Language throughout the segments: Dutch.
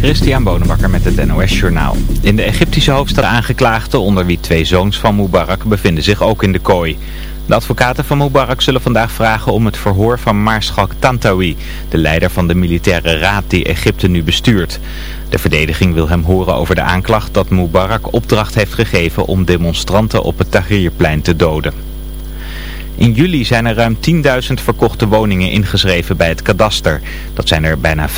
Christian Bonenbakker met het NOS Journaal. In de Egyptische hoofdstad aangeklaagden, onder wie twee zoons van Mubarak, bevinden zich ook in de kooi. De advocaten van Mubarak zullen vandaag vragen om het verhoor van Maarschalk Tantawi, de leider van de militaire raad die Egypte nu bestuurt. De verdediging wil hem horen over de aanklacht dat Mubarak opdracht heeft gegeven om demonstranten op het Tahrirplein te doden. In juli zijn er ruim 10.000 verkochte woningen ingeschreven bij het kadaster. Dat zijn er bijna 15%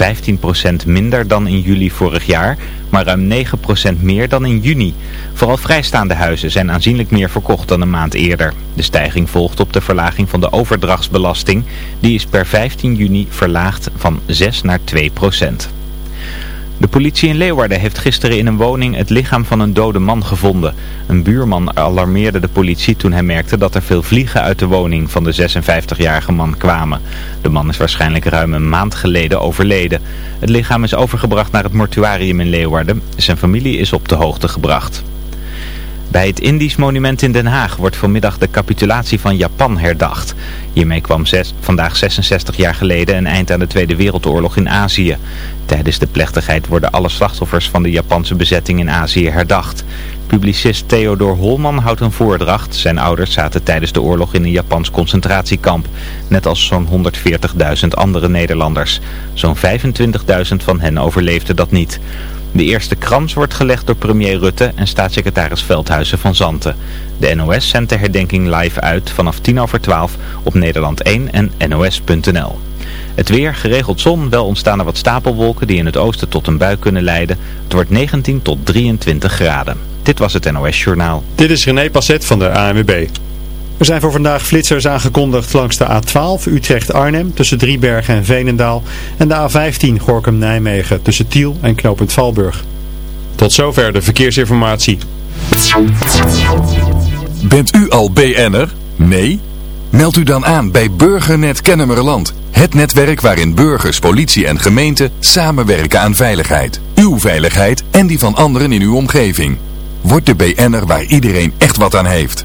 minder dan in juli vorig jaar, maar ruim 9% meer dan in juni. Vooral vrijstaande huizen zijn aanzienlijk meer verkocht dan een maand eerder. De stijging volgt op de verlaging van de overdrachtsbelasting. Die is per 15 juni verlaagd van 6 naar 2%. De politie in Leeuwarden heeft gisteren in een woning het lichaam van een dode man gevonden. Een buurman alarmeerde de politie toen hij merkte dat er veel vliegen uit de woning van de 56-jarige man kwamen. De man is waarschijnlijk ruim een maand geleden overleden. Het lichaam is overgebracht naar het mortuarium in Leeuwarden. Zijn familie is op de hoogte gebracht. Bij het Indisch monument in Den Haag wordt vanmiddag de capitulatie van Japan herdacht. Hiermee kwam vandaag 66 jaar geleden een eind aan de Tweede Wereldoorlog in Azië. Tijdens de plechtigheid worden alle slachtoffers van de Japanse bezetting in Azië herdacht. Publicist Theodor Holman houdt een voordracht. Zijn ouders zaten tijdens de oorlog in een Japans concentratiekamp. Net als zo'n 140.000 andere Nederlanders. Zo'n 25.000 van hen overleefden dat niet. De eerste krans wordt gelegd door premier Rutte en staatssecretaris Veldhuizen van Zanten. De NOS zendt de herdenking live uit vanaf 10 over 12 op Nederland 1 en nos.nl. Het weer, geregeld zon, wel ontstaan er wat stapelwolken die in het oosten tot een bui kunnen leiden. Het wordt 19 tot 23 graden. Dit was het NOS Journaal. Dit is René Passet van de ANWB. Er zijn voor vandaag flitsers aangekondigd langs de A12 Utrecht-Arnhem tussen Driebergen en Veenendaal en de A15 Gorkum-Nijmegen tussen Tiel en Knopend Valburg. Tot zover de verkeersinformatie. Bent u al BN'er? Nee? Meld u dan aan bij Burgernet Kennemerland. Het netwerk waarin burgers, politie en gemeente samenwerken aan veiligheid. Uw veiligheid en die van anderen in uw omgeving. Word de BN'er waar iedereen echt wat aan heeft.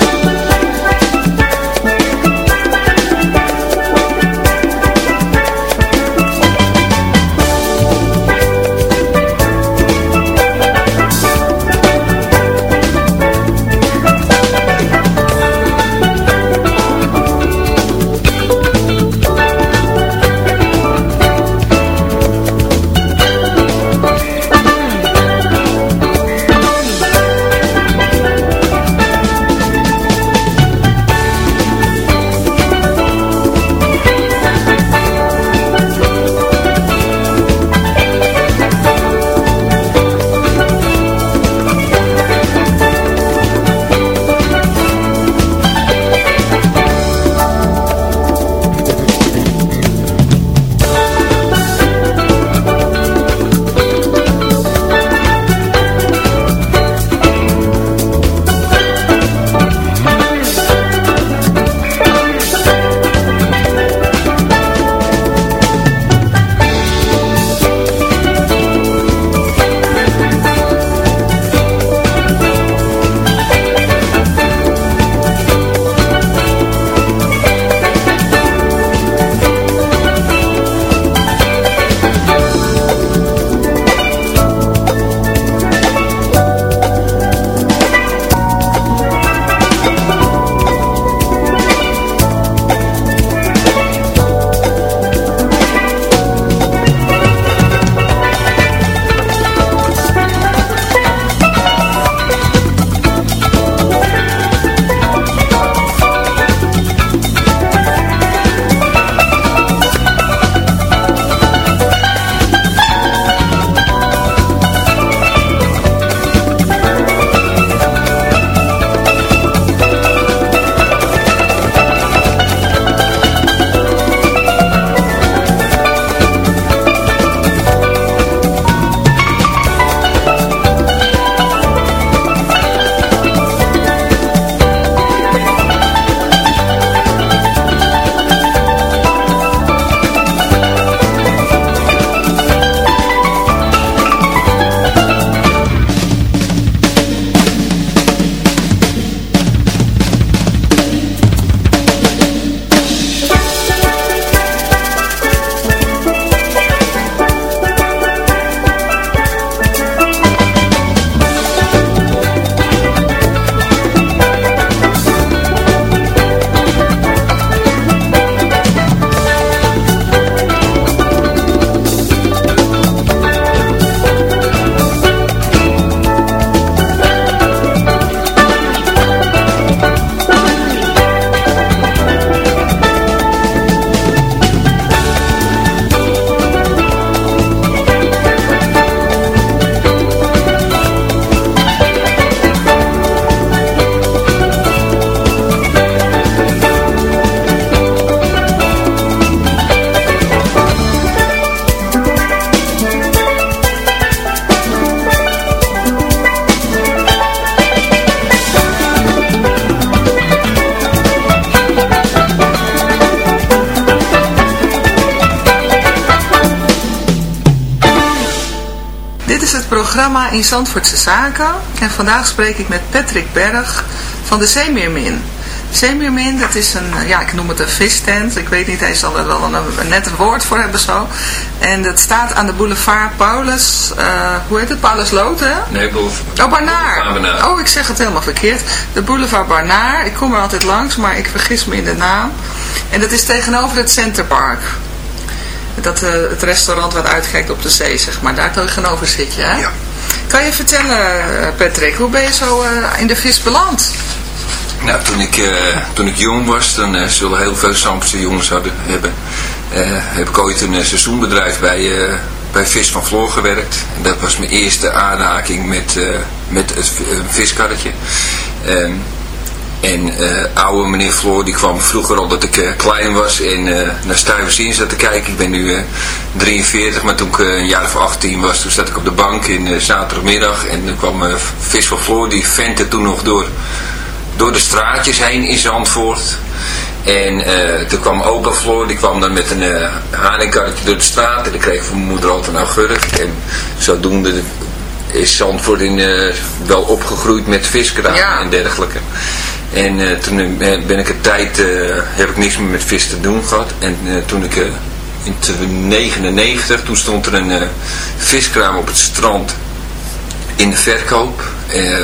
Zandvoortse Zaken. En vandaag spreek ik met Patrick Berg van de Zeemeermin. Zeemeermin, dat is een, ja, ik noem het een vistent. Ik weet niet, hij zal er wel een, een net een woord voor hebben zo. En dat staat aan de boulevard Paulus, eh, hoe heet het? Paulus Loot, hè? Nee, boven. Oh, Barnaar. Boulevard Barnaar. Oh, ik zeg het helemaal verkeerd. De boulevard Barnaar. Ik kom er altijd langs, maar ik vergis me in de naam. En dat is tegenover het Centerpark. Dat, eh, het restaurant wat uitkijkt op de zee, zeg maar. Daar tegenover zit je, hè? Ja. Kan je vertellen, eh, Patrick, hoe ben je zo eh, in de vis beland? Nou, toen ik, eh, toen ik jong was, dan zullen heel veel Zandvoortse jongens hadden, hebben, heb ik ooit een seizoenbedrijf bij, bij Vis van Floor gewerkt. En dat was mijn eerste aanraking met, met het viskarretje. Ehm, en eh, oude meneer Floor, die kwam vroeger al dat ik eh, klein was en eh, naar Stuivers in zat te kijken. Ik ben nu eh, 43, maar toen ik een jaar of 18 was, toen zat ik op de bank in zaterdagmiddag. En toen kwam Vis van Floor, die ventte toen nog door door de straatjes heen in Zandvoort. En toen kwam opa Floor, die kwam dan met een uh, door de straat. En dan kreeg ik van mijn moeder altijd een augurk. En zodoende is Zandvoort in, wel opgegroeid met viskraam Ja. en dergelijke. En eh, toen ben ik een tijd, eh, heb ik niks meer met vis te doen gehad. En eh, toen ik in 1999, toen stond er een viskraam op het strand in de verkoop.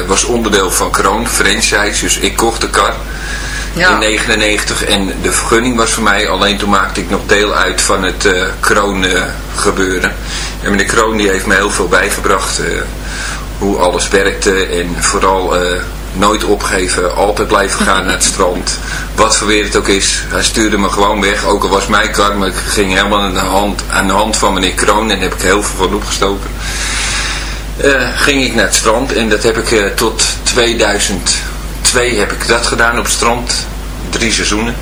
Was onderdeel van Kroon, franchise. Dus ik kocht de kar Ja. in 99 en de vergunning was voor mij. Alleen toen maakte ik nog deel uit van het eh, Kroon gebeuren. En meneer Kroon die heeft me heel veel bijgebracht. hoe alles werkte en vooral nooit opgeven. Altijd blijven gaan naar het strand. Wat voor weer het ook is. Hij stuurde me gewoon weg. Ook al was mijn kar, maar ik ging helemaal aan de hand, aan de hand van meneer Kroon. En daar heb ik heel veel van opgestoken eh, ging ik naar het strand en dat heb ik eh, tot 2002 heb ik dat gedaan op het strand. Drie seizoenen.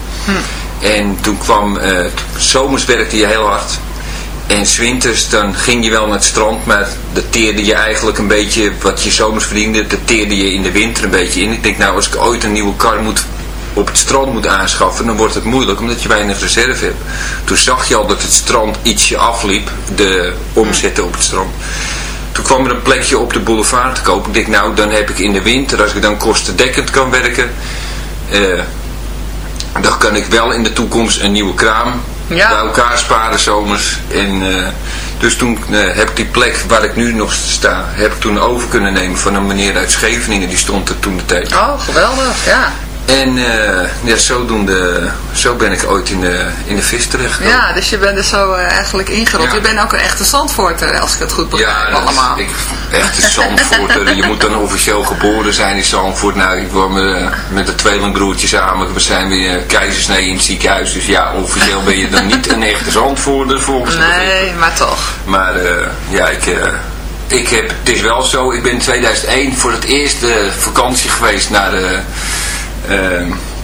En toen kwam, eh, t- zomers werkte je heel hard. 's winters dan ging je wel naar het strand, maar dat teerde je eigenlijk een beetje, wat je zomers verdiende, dat teerde je in de winter een beetje in. Ik denk nou, als ik ooit een nieuwe kar moet op het strand moet aanschaffen, dan wordt het moeilijk omdat je weinig reserve hebt. Toen zag je al dat het strand ietsje afliep, de omzetten op het strand. Toen kwam er een plekje op de boulevard te kopen. Ik denk, nou, dan heb ik in de winter, als ik dan kostendekkend kan werken, eh, dan kan ik wel in de toekomst een nieuwe kraam Ja. bij elkaar sparen zomers. En, eh, dus toen eh, heb ik die plek waar ik nu nog sta, heb ik toen over kunnen nemen van een meneer uit Scheveningen. Die stond er toen de tijd. Oh, geweldig, ja. En eh, ja, zodoende, zo ben ik ooit in de, in de vis terechtgekomen. Ja, dus je bent er zo eh, eigenlijk ingerold. Ja. Je bent ook een echte Zandvoorter, als ik het goed begrijp Ja, allemaal. ik, echt een Zandvoorter. Je moet dan officieel geboren zijn in Zandvoort. Nou, ik woon met, met de tweelingbroertje samen. We zijn weer keizersnee in het ziekenhuis. Dus ja, officieel ben je dan niet een echte Zandvoorter volgens de Nee, maar toch. Maar eh, ja, ik, eh, ik heb, het is wel zo, ik ben in 2001 voor het eerst eh, vakantie geweest naar de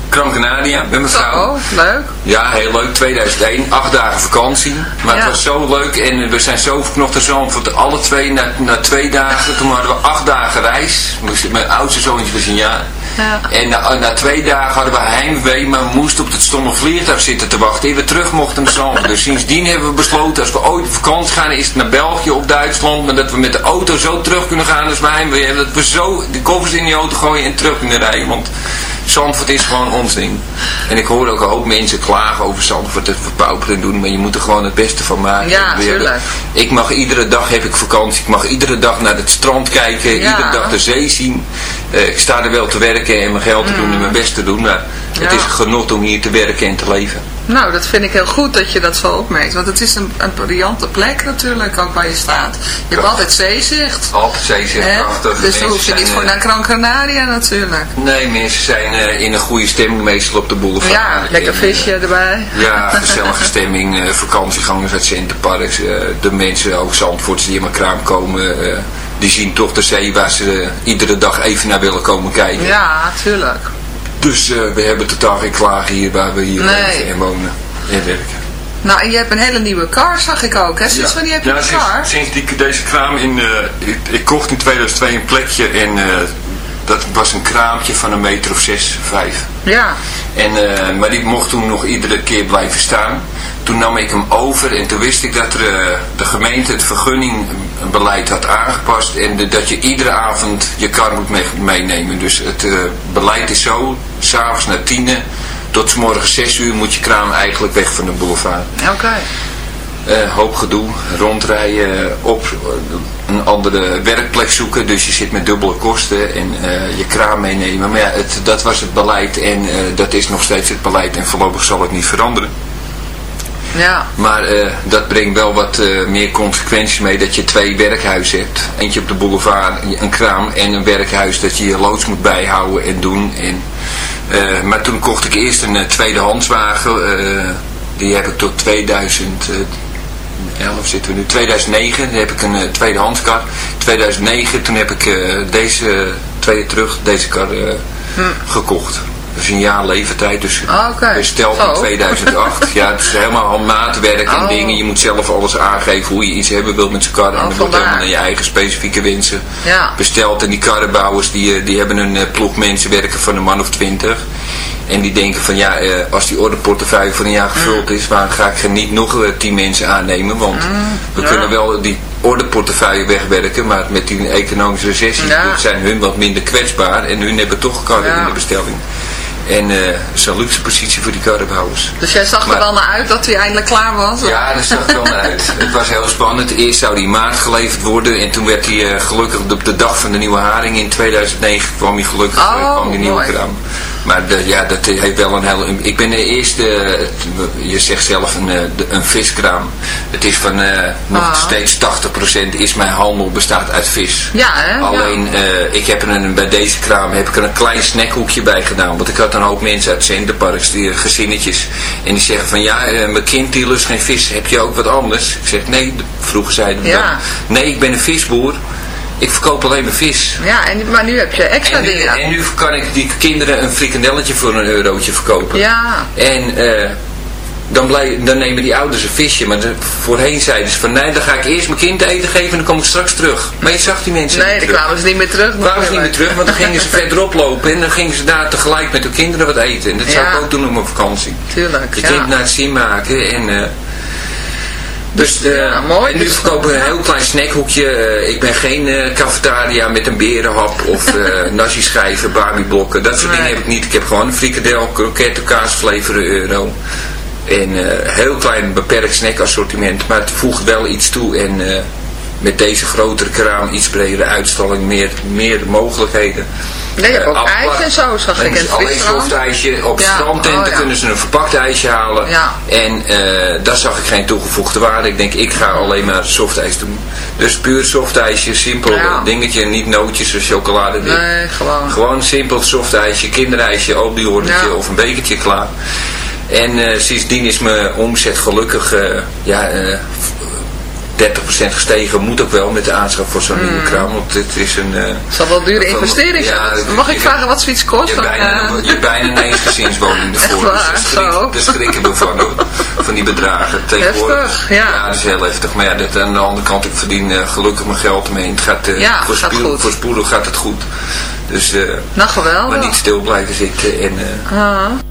Gran Canaria met mijn vrouw. Oh, leuk. Ja, heel leuk. 2001, acht dagen vakantie. Maar Ja. het was zo leuk en we zijn zo verknocht in Zandvoort. Alle twee, na, na twee dagen, toen hadden we acht dagen reis. Mijn oudste zoontje was een jaar. Ja. En na, na twee dagen hadden we heimwee, maar we moesten op het stomme vliegtuig zitten te wachten. En we terug mochten naar Zandvoort. Dus sindsdien hebben we besloten, als we ooit op vakantie gaan, is het naar België of Duitsland. Maar dat we met de auto zo terug kunnen gaan als we heimwee hebben. Dat we zo de koffers in die auto gooien en terug kunnen rijden. Want Zandvoort is gewoon ons ding. En ik hoor ook een hoop mensen klagen over Zandvoort, dat we pauperen doen, maar je moet er gewoon het beste van maken. Ja, tuurlijk. Ik mag iedere dag heb ik vakantie, ik mag iedere dag naar het strand kijken, Ja. iedere dag de zee zien. Eh, ik sta er wel te werken en mijn geld te doen en mijn best te doen, maar het Mm. Ja. is genot om hier te werken en te leven. Nou, dat vind ik heel goed dat je dat zo opmerkt. Want het is een, een briljante plek natuurlijk, ook waar je staat. Je hebt altijd zeezicht. Altijd zee zegt Hè? prachtig. Dus dan hoef je niet voor naar Gran Canaria natuurlijk. Nee, mensen zijn eh, in een goede stemming meestal op de boulevard. Ja, lekker En, visje erbij. Ja, gezellige stemming, eh, vakantiegangers uit Centerparks, eh, de mensen, ook Zandvoorts die in mijn kraam komen, eh, die zien toch de zee waar ze eh, iedere dag even naar willen komen kijken. Ja, tuurlijk. Dus eh, we hebben totaal geen klagen hier waar we hier Nee. leven en wonen en werken. Nou, en je hebt een hele nieuwe car, zag ik ook. Hè? Sinds wanneer heb je ja, een car? sinds, sinds die, deze kraam in, eh, ik, ik kocht in 2002 een plekje en dat was een kraampje van een meter of zes, vijf. Ja. En, eh, maar die mocht toen nog iedere keer blijven staan. Toen nam ik hem over en toen wist ik dat er, eh, de gemeente het vergunningbeleid had aangepast. En de- dat je iedere avond je kar moet mee- meenemen. Dus het eh, beleid is zo, s'avonds na tienen tot 's morgens zes uur moet je kraam eigenlijk weg van de boulevard. Oké. Eh, hoop gedoe, rondrijden, op een andere werkplek zoeken. Dus je zit met dubbele kosten en eh, je kraam meenemen. Maar ja, het, dat was het beleid en eh, dat is nog steeds het beleid en voorlopig zal het niet veranderen. Ja. Maar dat brengt wel wat meer consequenties mee dat je twee werkhuizen hebt. Eentje op de boulevard, een kraam en een werkhuis dat je je loods moet bijhouden en doen. En, maar toen kocht ik eerst een uh, tweedehandswagen. eh, die heb ik tot 2011 zitten we nu, 2009. Dan heb ik een uh, tweedehandskar. 2009, toen heb ik uh, deze twee jaar terug deze kar hm. gekocht. Dat is een jaar leeftijd, dus okay. besteld in 2008. ja, het is helemaal handmaatwerk en oh. dingen. Je moet zelf alles aangeven hoe je iets hebben wilt met z'n kar. Oh, en dat wordt helemaal naar je eigen specifieke wensen ja. besteld. En die karrenbouwers, die, die hebben een uh, ploeg mensen werken van een man of twintig. En die denken van ja, uh, als die ordeportefeuille voor een jaar gevuld mm. is, waarom ga ik er niet nog tien mensen aannemen? Want mm, we ja. kunnen wel die ordeportefeuille wegwerken, maar met die economische recessie ja. zijn hun wat minder kwetsbaar. En hun hebben toch karren in de bestelling. En uh, dat is een luxe positie voor die karrenbouwers. Dus jij zag maar, er wel naar uit dat hij eindelijk klaar was? Ja, dat zag er wel naar uit. Het was heel spannend. Eerst zou die maart geleverd worden. En toen werd hij uh, gelukkig op de dag van de nieuwe haring in 2009 kwam hij gelukkig oh, uh, kwam die nieuwe mooi. kraam. Maar de, ja, dat heeft wel een hele... Ik ben de eerste, je zegt zelf een, een viskraam. Het is van nog Ah. steeds 80% is mijn handel bestaat uit vis. Ja, hè? Alleen, ja. ik heb er een, bij deze kraam heb ik er een klein snackhoekje bij gedaan. Want ik had een hoop mensen uit Centerparks, die gezinnetjes. En die zeggen van, ja, uh, mijn kind die lust geen vis. Heb je ook wat anders? Ik zeg, nee, vroeger zeiden we ja. dan. Nee, ik ben een visboer. Ik verkoop alleen maar vis. Ja, en, maar nu heb je extra en nu, dingen. En nu kan ik die kinderen een frikandelletje voor een eurotje verkopen. Ja. En uh, dan, blij, dan nemen die ouders een visje. Maar de, voorheen zeiden ze van nee, dan ga ik eerst mijn kind eten geven en dan kom ik straks terug. Maar je zag die mensen Nee, dan kwamen ze niet meer terug. Dan kwamen ze niet meer terug, want dan gingen ze verderop lopen en dan gingen ze daar tegelijk met hun kinderen wat eten. En dat zou ik ook doen op mijn vakantie. Tuurlijk, Je ja. kind naar het zin maken en... Uh, dus ja, mooi. en nu verkopen we een heel klein snackhoekje. Uh, ik ben geen uh, cafetaria met een berenhap of uh, nasi schijven, barbieblokken. Dat soort nee. dingen heb ik niet. Ik heb gewoon een frikadel, kroketten, voor een euro. En uh, heel klein beperkt snackassortiment. Maar het voegt wel iets toe. En met deze grotere kraam, iets bredere uitstalling, meer, meer mogelijkheden. Nee, ook uh, ijs en zo, zag ik in het Alleen soft ijsje. Op ja. strandtenten oh, ja. kunnen ze een verpakt ijsje halen. Ja. En uh, daar zag ik geen toegevoegde waarde. Ik denk, ik ga alleen maar soft ijs doen. Dus puur soft ijsje, simpel ja. dingetje. Niet nootjes of chocolade. Nee, gewoon. Gewoon simpel soft ijsje, kinderijsje, ja. of een bekertje klaar. En uh, sindsdien is mijn omzet gelukkig ja, 30% gestegen. Moet ook wel met de aanschaf voor zo'n mm. nieuwe kraam. Want het is een... Het zal wel dure investering zijn. Ja, Mag ik vragen wat zoiets kost? Je hebt bijna, uh... je bijna een eensgezinswoning ervoor. Waar, dus daar, schrik, daar schrikken we van, hoor, van die bedragen. Heftig, ja. Ja, dat is heel heftig. Maar ja, dat, aan de andere kant, ik verdien uh, gelukkig mijn geld mee. Het gaat, uh, ja, voor, gaat gaat het goed. Dus, nou, geweldig. Maar niet stil blijven zitten. En, uh...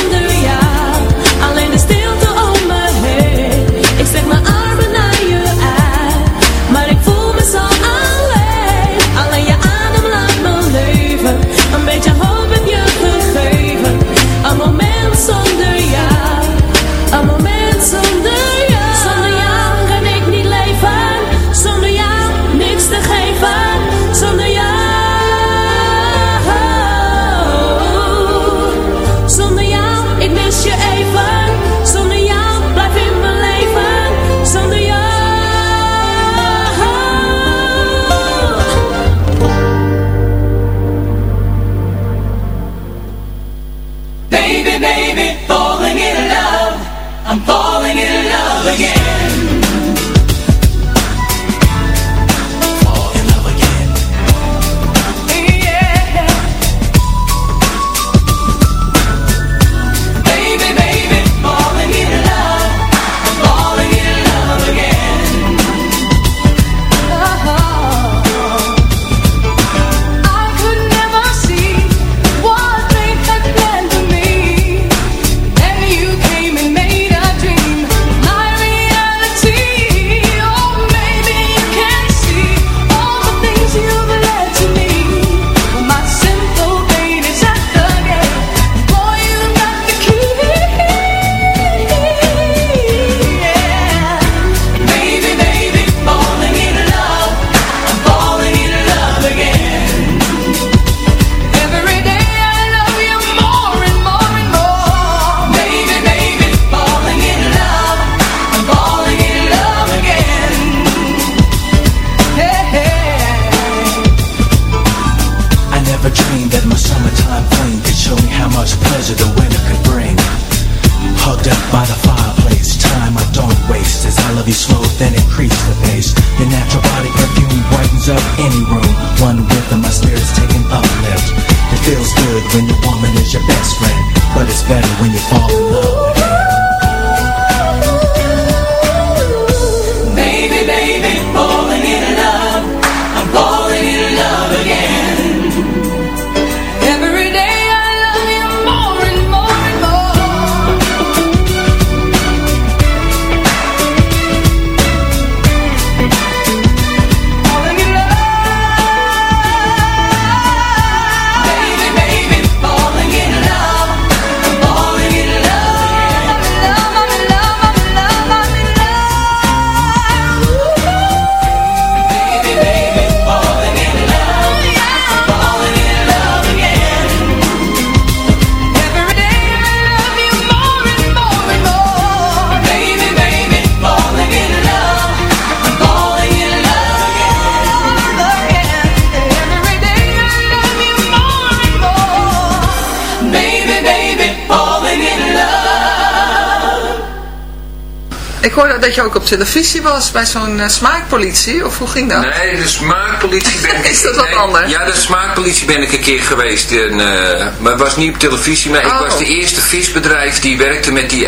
Ik hoorde dat je ook op televisie was bij zo'n eh, smaakpolitie, of hoe ging dat? Nee, de smaakpolitie ben ik... Is dat wat nee, anders? Ja, de smaakpolitie ben ik een keer geweest. En, eh, maar het was niet op televisie, maar ik Oh. was de eerste visbedrijf die werkte met die,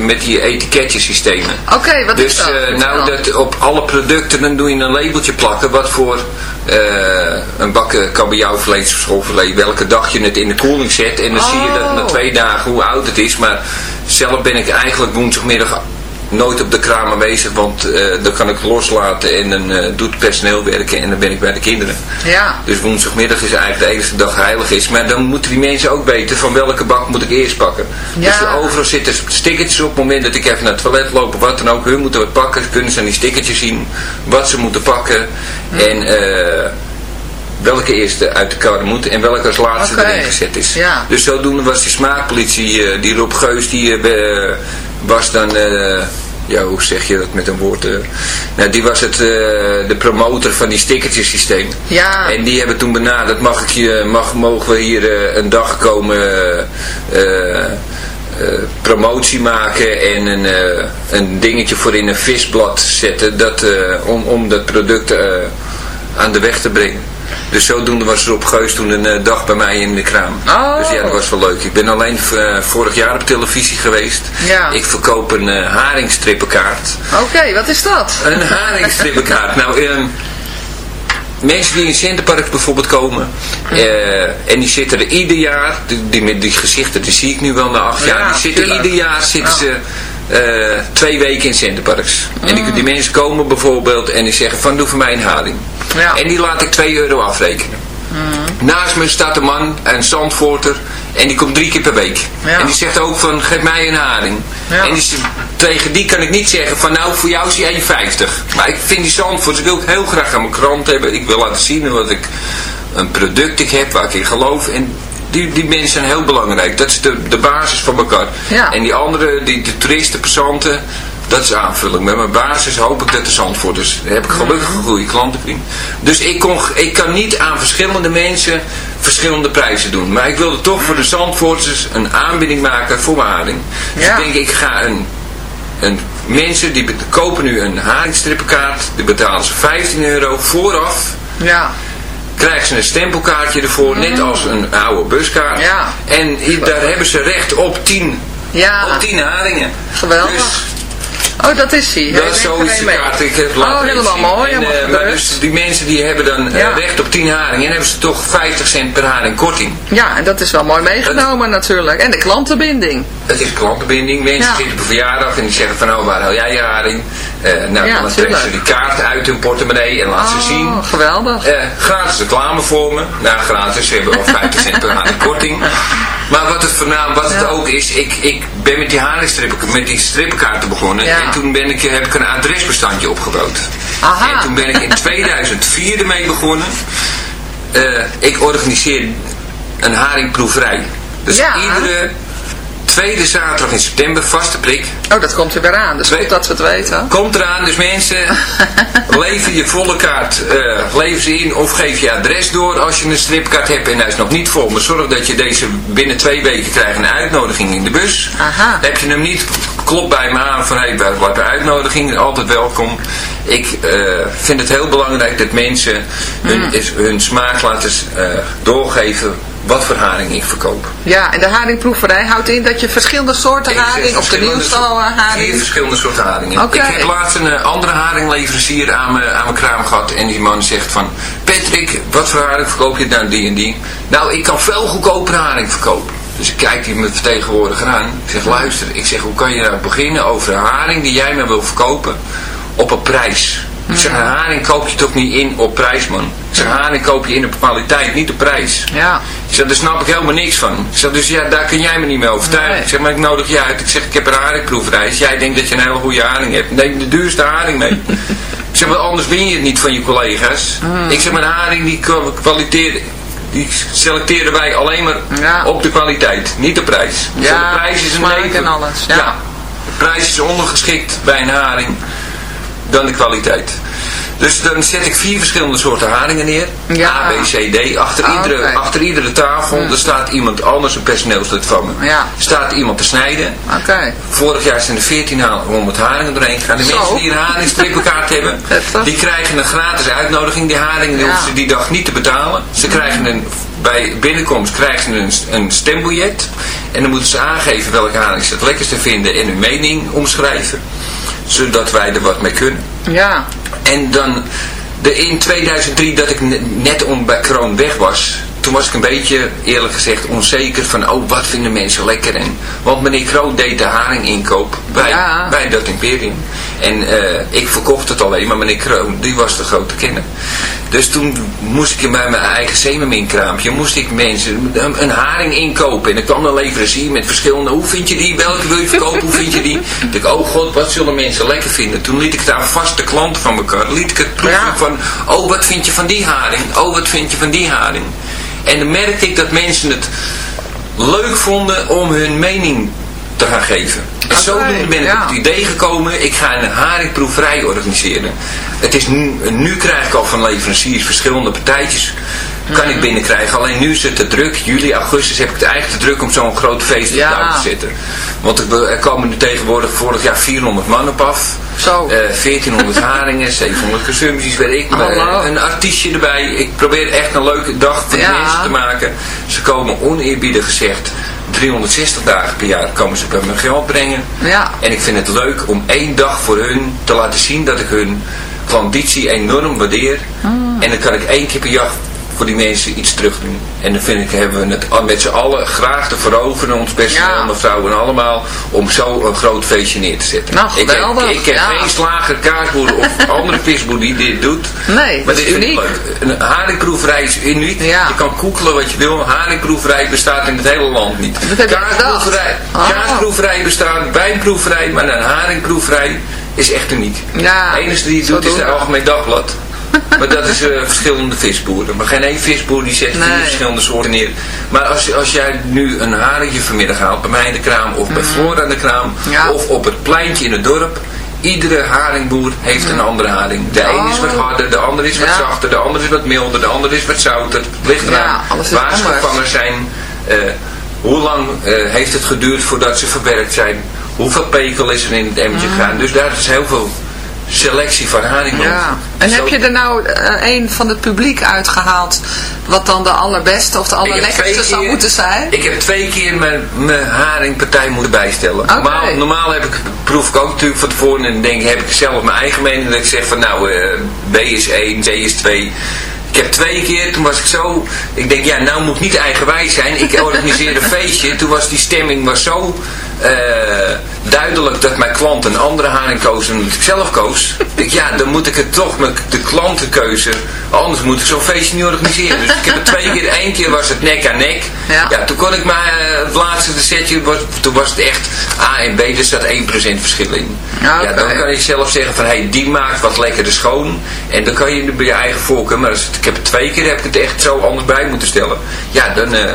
met die etiketjesystemen. Oké, wat dus is dat? Vertel. nou, dat op alle producten dan doe je een labeltje plakken wat voor eh, een bakken kabeljauwvlees of schoolvlees, welke dag je het in de koeling zet. En dan zie je dat na Oh. twee dagen hoe oud het is. Maar zelf ben ik eigenlijk woensdagmiddag nooit op de kraam aanwezig, want eh, dan kan ik loslaten en dan eh, doet personeel werken en dan ben ik bij de kinderen. Ja. Dus woensdagmiddag is eigenlijk de enige dag heilig is. Maar dan moeten die mensen ook weten van welke bak moet ik eerst pakken. Ja. Dus er overal zitten stickertjes op. Het moment dat ik even naar het toilet loop of wat dan ook. Hun moeten wat pakken. Kunnen ze aan die stickertjes zien wat ze moeten pakken. En eh, welke eerst uit de kar moet en welke als laatste erin gezet is. Ja. Dus zodoende was die smaakpolitie, die Rob Geus, die was dan... eh, ja, hoe zeg je dat met een woord? eh? nou, die was het, eh, de promotor van die stickertjesysteem. Ja. En die hebben toen benaderd, mag ik je, mag, mogen we hier een dag komen, eh, promotie maken en een, eh, een dingetje voor in een visblad zetten dat, eh, om, om dat product aan de weg te brengen. Dus zodoende was Rob Geus toen een eh, dag bij mij in de kraam. Oh. Dus ja, dat was wel leuk. Ik ben alleen eh, vorig jaar op televisie geweest. Ja. Ik verkoop een eh haringstrippenkaart. Oké, wat is dat? Een haringstrippenkaart. nou, ehm, mensen die in Centerpark bijvoorbeeld komen. en die zitten er ieder jaar. Die, die met die gezichten, die zie ik nu wel na acht Ja, jaar. Die zitten tuurlijk. ieder jaar zitten ze eh, twee weken in Centerparks. En Mm. die, die mensen komen bijvoorbeeld en die zeggen van doe voor mij een haring. Ja. En die laat ik 2 euro afrekenen. Mm. Naast me staat een man, een zandvoorter, en die komt drie keer per week. Ja. En die zegt ook van, geef mij een haring. Ja. En die, tegen die kan ik niet zeggen van, nou voor jou is die 1,50. Maar ik vind die zandvoorters, ik wil ook heel graag aan mijn krant hebben. Ik wil laten zien wat ik, een product ik heb, waar ik in geloof. En die, die mensen zijn heel belangrijk. Dat is de, de basis van elkaar. Ja. En die andere, die, de toeristen, passanten, dat is aanvulling. Met mijn basis hoop ik dat de Zandvoorters. Daar heb ik gelukkig een goede klantenvriend. Dus ik, kon, ik kan niet aan verschillende mensen verschillende prijzen doen. Maar ik wilde toch voor de Zandvoorters een aanbieding maken voor mijn haring. Dus Ja. ik denk, ik ga een, een mensen die kopen nu een haringstrippenkaart. Die betalen ze 15 euro vooraf Ja. Krijgen ze een stempelkaartje ervoor, net als een oude buskaart. Ja. En daar hebben ze recht op 10, Ja. op 10 haringen. Geweldig. Dus Oh, dat is hij. dat is zo is de kaart. Ik heb laten Oh, helemaal zien. mooi. En, eh, maar dus die mensen die hebben dan eh, Ja. recht op 10 haringen en hebben ze toch 50 cent per haring korting. Ja, en dat is wel mooi meegenomen natuurlijk. En de klantenbinding. Het is klantenbinding. Mensen Ja. zitten op een verjaardag en die zeggen van oh waar haal jij je haring? Eh, nou Ja, dan trekken ze die kaart uit hun portemonnee en laten ze zien. Oh, geweldig. Eh, gratis reclame voor me. Nou, gratis. Ze hebben al 50 cent per haring korting. Maar wat het voornaam, wat het ook is, ik, ik ben met die haringstrippen, met die strippenkaarten begonnen. Ja. En toen ben ik, heb ik een adresbestandje opgebouwd. Aha. En toen ben ik in 2004 ermee begonnen. Eh, ik organiseer een haringproeverij. Dus Ja. iedere tweede zaterdag in september, vaste prik, Oh, dat komt er weer aan. Dus Twee- goed dat ze het weten. Komt eraan, dus mensen, lever je volle kaart, eh, lever ze in of geef je adres door als je een stripkaart hebt en hij is nog niet vol. Maar zorg dat je deze binnen twee weken krijgt een uitnodiging in de bus. Aha. Heb je hem niet, klop bij me aan van hey, we hebben een uitnodiging, altijd welkom. Ik eh, vind het heel belangrijk dat mensen hun, Mm. is- hun smaak laten eh, doorgeven wat voor haring ik verkoop. Ja, en de haringproeverij houdt in dat je verschillende soorten haring, of de verschillende nieuwste soort- al eh, Vier haring. verschillende soorten haringen. Ik heb laatst een eh, andere haringleverancier aan mijn, aan mijn kraam gehad. En die man zegt van... Patrick, wat voor haring verkoop je nou die en die? Nou, ik kan veel goedkoper haring verkopen. Dus ik kijk die met vertegenwoordiger aan. Ik zeg, luister. Ik zeg, hoe kan je nou beginnen over een haring die jij me wil verkopen op een prijs? Ik zeg, een haring koop je toch niet in op prijs, man? Ik zeg, een haring koop je in op kwaliteit, niet op prijs. Ja. Ik zeg, daar snap ik helemaal niks van. Ik zeg, dus ja, daar kun jij me niet mee overtuigen. Nee. Ik zeg, maar ik nodig je uit. Ik zeg, ik heb een haringproefreis. Jij denkt dat je een hele goede haring hebt. Neem de duurste haring mee. ik zeg, maar anders win je het niet van je collega's. Hmm. Ik zeg, maar een haring die kwa- kwaliteer, die selecteren wij alleen maar Ja. op de kwaliteit. Niet de prijs. Ja, de prijs is een smaak en alles, ja. de prijs is ondergeschikt bij een haring dan de kwaliteit. Dus dan zet ik vier verschillende soorten haringen neer. Ja. A, B, C, D. Achter, Ah, iedere. Hmm. achter iedere tafel er staat iemand anders, een personeelslid van me. Ja. Staat iemand te snijden. Oké. Vorig jaar zijn er 1400 haringen doorheen gegaan. De Zo. mensen die een haringstrippenkaart hebben, die krijgen een gratis uitnodiging. Die haringen die Ja. hoeven ze die dag niet te betalen. Ze krijgen een, bij binnenkomst krijgen ze een, een stembiljet. En dan moeten ze aangeven welke haring ze het lekkerste vinden en hun mening omschrijven. Zodat wij er wat mee kunnen. Ja. En dan de, in 2003 dat ik ne- net om bij Kroon weg was. Toen was ik een beetje, eerlijk gezegd, onzeker van, oh, wat vinden mensen lekker? En, want meneer Kroon deed de haring inkoop bij, Ja. bij dat imperium. En eh, ik verkocht het alleen, maar meneer Kroon, die was de grote kenner. Dus toen moest ik bij mijn eigen zeemerminkraampje, moest ik mensen een, een haring inkopen. En er kwam een leverancier met verschillende, hoe vind je die? Welke wil je verkopen? Hoe vind je die? Ik dacht, oh god, wat zullen mensen lekker vinden? Toen liet ik het aan vaste klanten van elkaar, liet ik het proeven Ja. van, oh wat vind je van die haring? Oh wat vind je van die haring? En dan merkte ik dat mensen het leuk vonden om hun mening te gaan geven. En zodoende ben ik ja. op het idee gekomen, ik ga een haringproeverij organiseren. Het is nu, nu krijg ik al van leveranciers verschillende partijtjes kan ik binnenkrijgen. Alleen nu is het te druk. Juli, augustus heb ik het eigenlijk te druk om zo'n groot feest Ja. te zetten. Want er, komen nu tegenwoordig vorig jaar 400 man op af. Zo. Eh, 1400 haringen, 700 consumpties, weet ik. eh, een artiestje erbij. Ik probeer echt een leuke dag voor de Ja. mensen te maken. Ze komen oneerbiedig gezegd 360 dagen per jaar komen ze bij me geld brengen. Ja. En ik vind het leuk om één dag voor hun te laten zien dat ik hun klanditie enorm waardeer. Ah. En dan kan ik één keer per jaar voor die mensen iets terug doen. En dan vind ik, hebben we het met z'n allen graag te veroveren, ons personeel, Ja. mevrouw en allemaal, om zo een groot feestje neer te zetten. Nou, ik heb, ik heb ja. geen slager, kaasboer of andere visboer die dit doet. Nee, Maar dat dit is uniek. leuk. Een haringproeverij is uniek. Ja. Je kan koekelen wat je wil. Een haringproeverij bestaat in het hele land niet. Kaasproeverij. Oh. kaasproeverij bestaat, wijnproeverij, maar een haringproeverij is echt uniek. Ja, de enige die het doet is de. Algemeen Dagblad. Maar dat is eh, verschillende visboeren. Maar geen één visboer die zegt Nee. verschillende soorten neer. Maar als, als jij nu een haringje vanmiddag haalt bij mij in de kraam of bij Flora in de kraam Mhm. Ja. of op het pleintje in het dorp. Iedere haringboer heeft een andere haring. De een is wat Oh. harder, de ander is wat Ja. zachter, de ander is wat milder, de ander is wat zouter. Het ligt eraan Ja, waar ze gevangen zijn. eh, hoe lang eh, heeft het geduurd voordat ze verwerkt zijn? Hoeveel pekel is er in het emmertje gegaan? Dus daar is heel veel selectie van haring. Ja. En Zo- heb je er nou eh, een van het publiek uitgehaald wat dan de allerbeste of de allerlekkerste zou keer- moeten zijn? Ik heb twee keer mijn, mijn haringpartij moeten bijstellen. Normaal, normaal heb ik, proef ik ook natuurlijk van tevoren en denk, heb ik zelf mijn eigen mening dat ik zeg van nou, eh, B is 1, C is 2. Ik heb twee keer, toen was ik zo, ik denk ja, nou moet ik niet eigenwijs zijn. Ik organiseerde een feestje, toen was die stemming was zo eh, duidelijk dat mijn klant een andere haring koos dan dat ik zelf koos. Ik ja, dan moet ik het toch met de klantenkeuze, anders moet ik zo'n feestje niet organiseren. Dus ik heb het twee keer, één keer was het nek aan nek. Ja. toen kon ik maar, eh, het laatste setje, was, toen was het echt A en B, er staat 1% verschil in. Ja, dan kan je zelf zeggen van, hé, hey, die maakt wat lekkerder schoon. En dan kan je bij je eigen voorkeur, maar als het- ik heb het twee keer, heb ik het echt zo anders bij moeten stellen. Ja, dan, eh,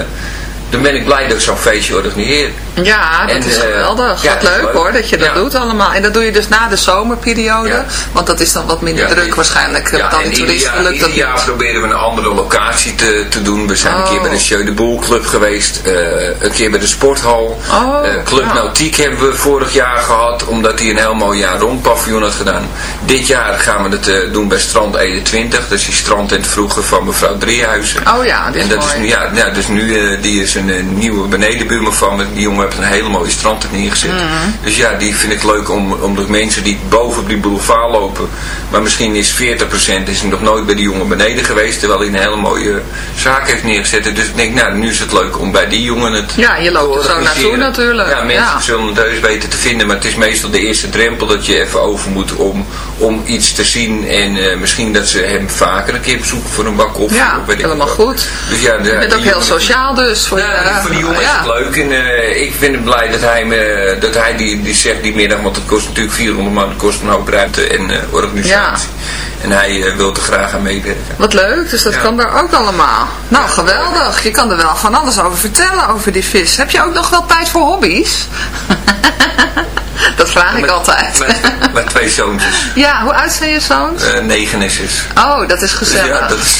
dan ben ik blij dat ik zo'n feestje organiseer. Ja, dat En, is eh, geweldig. ja, wat dat leuk leuk. hoor, dat je dat Ja. doet allemaal. En dat doe je dus na de zomerperiode. Ja. Want dat is dan wat minder druk die- waarschijnlijk. Ja, dan en ieder lukt dat jaar proberen we een andere locatie te, te doen. We zijn een Oh. keer bij de Jeu de Boel Club geweest. eh, een keer bij de Sporthal. Oh, Eh, Club. Nautiek hebben we vorig jaar gehad. Omdat hij een heel mooi jaar rond paviljoen had gedaan. Dit jaar gaan we het eh, doen bij Strand 21. Dat is die strand in het vroege van mevrouw Driehuizen. Oh ja, en is dat mooi. is nu, ja, dus nu, eh, die is een nieuwe benedenbuurman van me. Die jongen heeft een hele mooie strand neergezet. Mhm. Dus ja, die vind ik leuk om, om de mensen die boven op die boulevard lopen. Maar misschien is 40% is nog nooit bij die jongen beneden geweest. Terwijl hij een hele mooie zaak heeft neergezet. Dus ik denk, nou, nu is het leuk om bij die jongen het Ja, je loopt er zo naartoe natuurlijk. Ja, mensen Ja. zullen het heus weten te vinden. Maar het is meestal de eerste drempel dat je even over moet om, om iets te zien. En eh, misschien dat ze hem vaker een keer bezoeken voor een bak koffie. Ja, of helemaal goed. Dus ja, Je bent ook heel sociaal dus. Voor ja, je, voor die jongen is ja. het leuk. En eh, ik vind het blij dat hij, me, dat hij die, die zegt die middag, want het kost natuurlijk 400 man, het kost een hoop ruimte en eh, organisatie. En hij eh, wil er graag aan meewerken. Wat leuk, dus dat Ja. kan daar ook allemaal. Nou, geweldig. Je kan er wel van alles over vertellen, over die vis. Heb je ook nog wel tijd voor hobby's? dat vraag ik altijd. Met, met twee zoontjes, ja, hoe oud zijn je zoons? eh, negen en zes. Oh, dat is Dus gezellig. ja, dat is,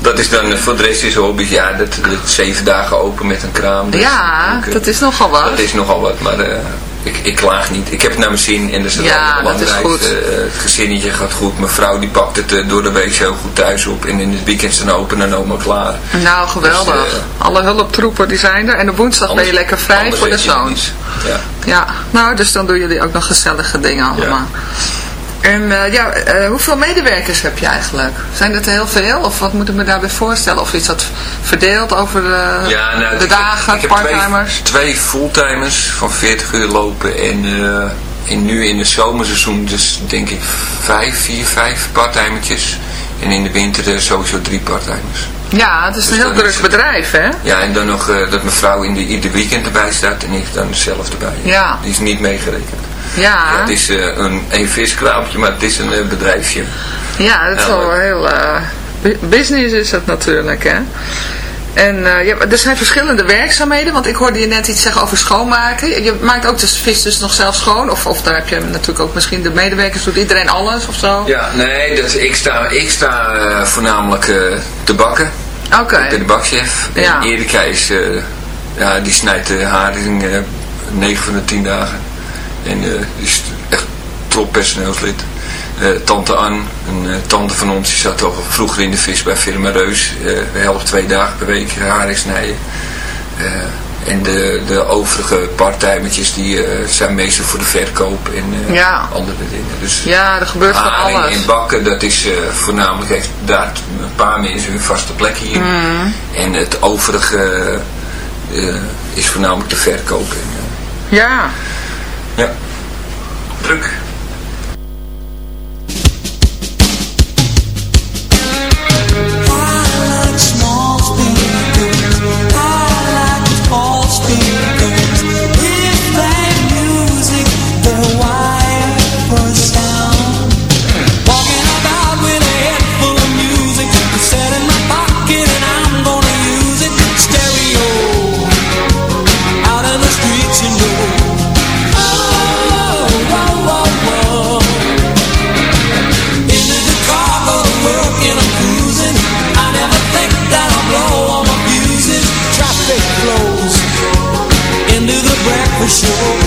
dat is dan voor de rest is hobby. Ja, dat, dat zeven dagen open met een kraam. dus Ja, dat is nogal wat. Dat is nogal wat, maar eh, ik, ik klaag niet. Ik heb het naar mijn zin en het Ja, dat is allerbelangrijkste. goed. Eh, het gezinnetje gaat goed. Mijn vrouw die pakt het eh, door de week heel goed thuis op. En in het weekend het dan open en oma klaar. Nou, geweldig. Dus, eh, Alle hulptroepen die zijn er. En op woensdag ben je lekker vrij voor de het zoons. Ja. Ja, nou, dus dan doen jullie ook nog gezellige dingen allemaal. En eh, ja, eh, hoeveel medewerkers heb je eigenlijk? Zijn dat heel veel? Of wat moet ik me daarbij voorstellen? Of is dat verdeeld over de, Ja, nou, de ik dagen, heb, parttimers? Twee, twee fulltimers van 40 uur lopen en, eh, en nu in het zomerseizoen dus denk ik vijf, vier, vijf parttimertjes. En in de winter eh, sowieso drie parttimers. Ja, het is een Dus heel dan druk is bedrijf, hè? Ja, en dan nog eh, dat mijn vrouw in de, ieder weekend erbij staat en ik dan zelf erbij. Ja. Die is niet meegerekend. Ja, het is eh, een, een viskraampje, maar het is een eh, bedrijfje. ja dat is Ja, wel heel... eh, bu- business is dat natuurlijk, hè? En ja, er zijn verschillende werkzaamheden, want ik hoorde je net iets zeggen over schoonmaken. Je- maakt ook de vis dus nog zelf schoon, of, of daar heb je natuurlijk ook misschien de medewerkers, doet iedereen alles of zo? Ja, nee, dat, ik sta, ik sta voornamelijk te bakken. Oké. Ik ben de bakchef. Ja. En Erika is, ja, die snijdt de haring eh 9 van de 10 dagen. En is echt top personeelslid. Eh, tante Ann, een eh, tante van ons, die zat al vroeger in de vis bij firma Reus. We helpen twee dagen per week haring snijden. En de, de overige partijmetjes die zijn meestal voor de verkoop en Ja. andere dingen. Dus Ja, er gebeurt van haring alles. en bakken, dat is voornamelijk, heeft daar een paar mensen hun vaste plek hier. Mhm. En het overige is voornamelijk de verkoop. En, Ja. Ja, druk. o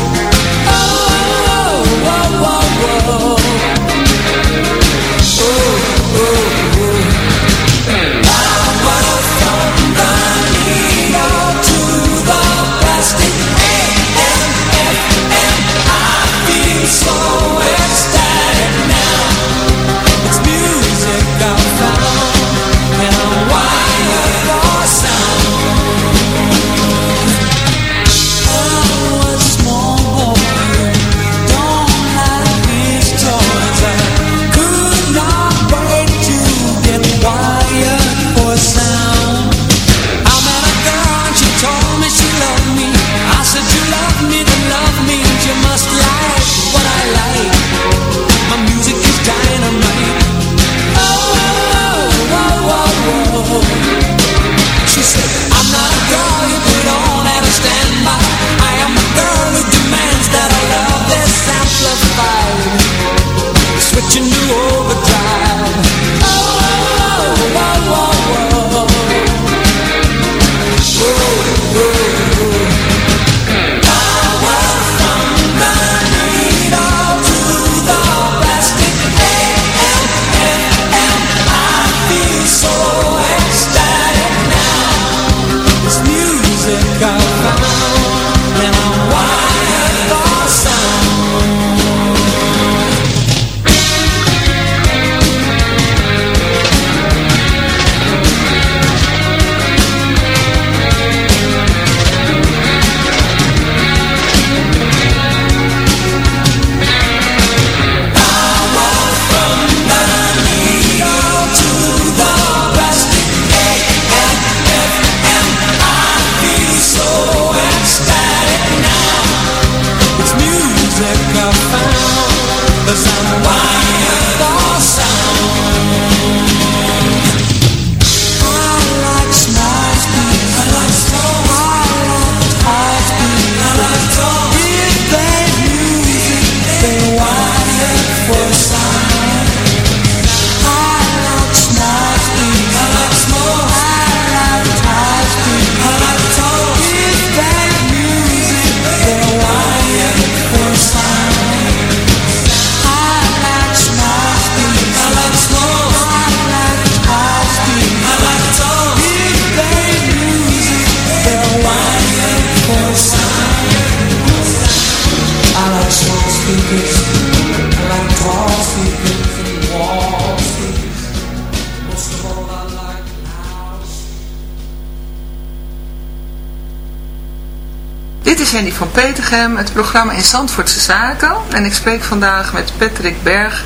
het programma in Zandvoortse Zaken. En ik spreek vandaag met Patrick Berg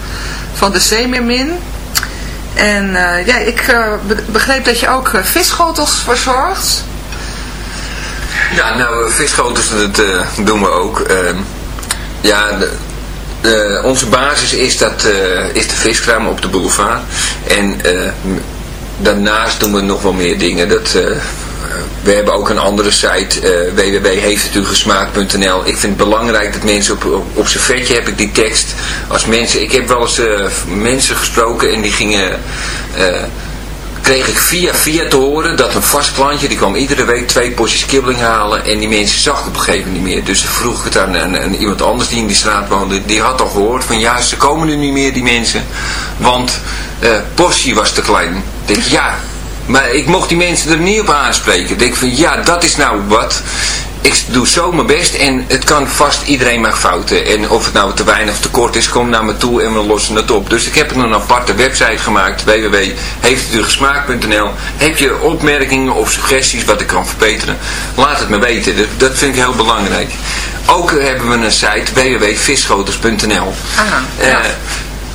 van de Zeemeermin. En eh, ja, ik eh, be- begreep dat je ook uh, verzorgt. Ja, nou, visschotels, dat doen we ook. Ehm, ja, de, de- onze basis is, dat, is de viskraam op de boulevard. En daarnaast doen we nog wel meer dingen. Dat, we hebben ook een andere site, eh www.heefthetugesmaakt.nl. Ik vind het belangrijk dat mensen op, op, op zijn vetje heb ik die tekst. Als mensen, ik heb wel eens eh, mensen gesproken en die gingen... eh, kreeg ik via via te horen dat een vast klantje, die kwam iedere week twee porties kibbeling halen en die mensen zag ik op een gegeven moment niet meer. Dus vroeg ik het aan, iemand anders die in die straat woonde, die had al gehoord van ja, ze komen nu niet meer die mensen, want portie was te klein. Ik denk ja, maar ik mocht die mensen er niet op aanspreken. Ik denk van ja, dat is nou wat. Ik doe zo mijn best en het kan vast, iedereen mag fouten. En of het nou te weinig of te kort is, kom naar me toe en we lossen het op. Dus ik heb een aparte website gemaakt, www.heeftetugesmaak.nl Heb je opmerkingen of suggesties wat ik kan verbeteren? Laat het me weten, dat, vind ik heel belangrijk. Ook hebben we een site, www.visschoters.nl Ah, Eh,